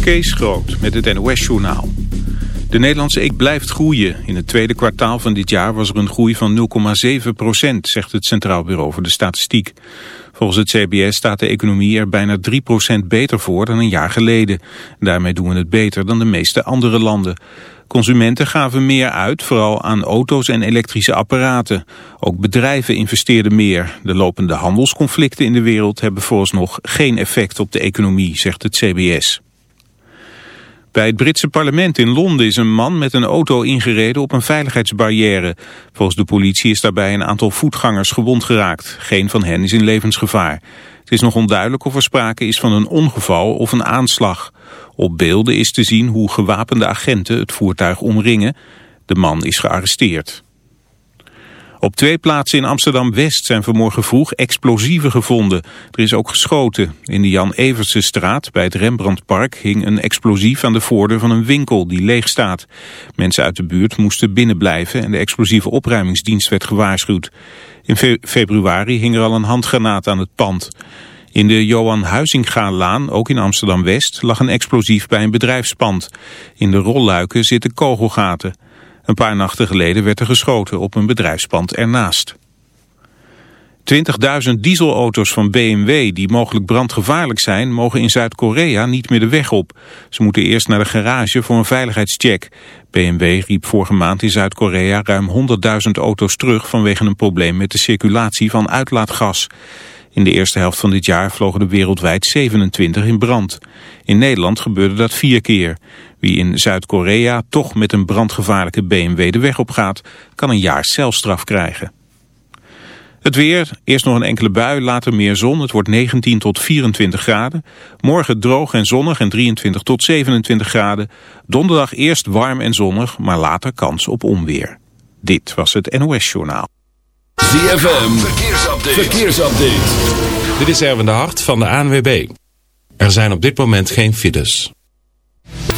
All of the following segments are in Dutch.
Kees Groot met het NOS-journaal. De Nederlandse economie blijft groeien. In het tweede kwartaal van dit jaar was er een groei van 0,7 procent, zegt het Centraal Bureau voor de Statistiek. Volgens het CBS staat de economie er bijna 3 procent beter voor dan een jaar geleden. Daarmee doen we het beter dan de meeste andere landen. Consumenten gaven meer uit, vooral aan auto's en elektrische apparaten. Ook bedrijven investeerden meer. De lopende handelsconflicten in de wereld hebben vooralsnog geen effect op de economie, zegt het CBS. Bij het Britse parlement in Londen is een man met een auto ingereden op een veiligheidsbarrière. Volgens de politie is daarbij een aantal voetgangers gewond geraakt. Geen van hen is in levensgevaar. Het is nog onduidelijk of er sprake is van een ongeval of een aanslag. Op beelden is te zien hoe gewapende agenten het voertuig omringen. De man is gearresteerd. Op twee plaatsen in Amsterdam-West zijn vanmorgen vroeg explosieven gevonden. Er is ook geschoten. In de Jan Evertse straat bij het Rembrandtpark hing een explosief aan de voordeur van een winkel die leeg staat. Mensen uit de buurt moesten binnenblijven en de explosieve opruimingsdienst werd gewaarschuwd. In februari hing er al een handgranaat aan het pand. In de Johan Huizinga-laan, ook in Amsterdam-West, lag een explosief bij een bedrijfspand. In de rolluiken zitten kogelgaten. Een paar nachten geleden werd er geschoten op een bedrijfspand ernaast. 20.000 dieselauto's van BMW die mogelijk brandgevaarlijk zijn... mogen in Zuid-Korea niet meer de weg op. Ze moeten eerst naar de garage voor een veiligheidscheck. BMW riep vorige maand in Zuid-Korea ruim 100.000 auto's terug... vanwege een probleem met de circulatie van uitlaatgas. In de eerste helft van dit jaar vlogen er wereldwijd 27 in brand. In Nederland gebeurde dat vier keer. Wie in Zuid-Korea toch met een brandgevaarlijke BMW de weg op gaat, kan een jaar celstraf krijgen. Het weer, eerst nog een enkele bui, later meer zon. Het wordt 19 tot 24 graden. Morgen droog en zonnig en 23 tot 27 graden. Donderdag eerst warm en zonnig, maar later kans op onweer. Dit was het NOS Journaal. ZFM, verkeersupdate. verkeersupdate. Dit is Erwin de Hart van de ANWB. Er zijn op dit moment geen files.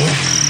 Yeah.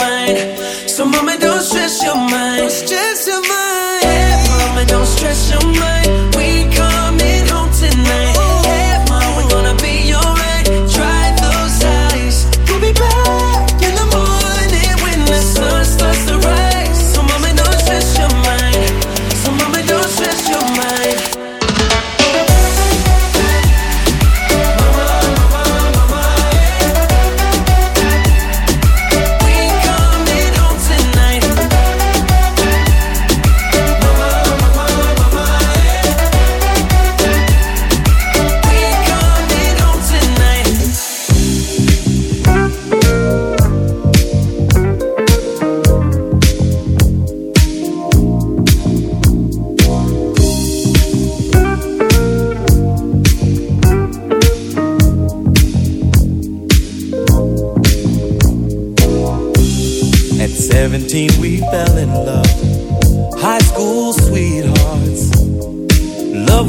wine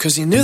Cause you knew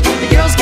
The girls